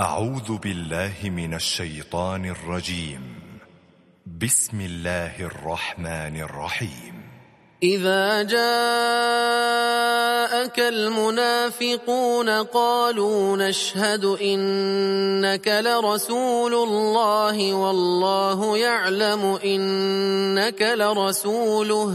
أعوذ بالله من الشيطان الرجيم. بسم الله الرحمن الرحيم. إذا جاءك المنافقون قالوا نشهد إنك لرسول الله والله يعلم إنك لرسوله.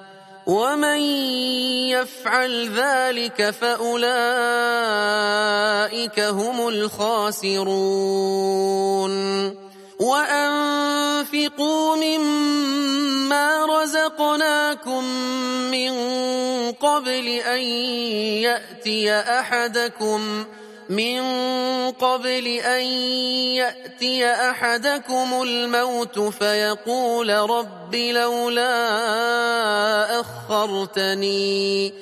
ومن يفعل ذلك فأولئك هم الخاسرون وأنفقوا مما رزقناكم من قبل أن يأتي أحدكم من قبل أن يأتي أحدكم الموت فيقول رب لولا أخرتني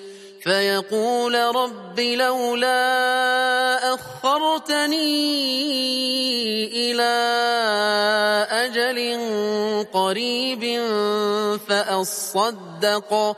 فيقول رب لولا أخرتني إلى أجل قريب فأصدق.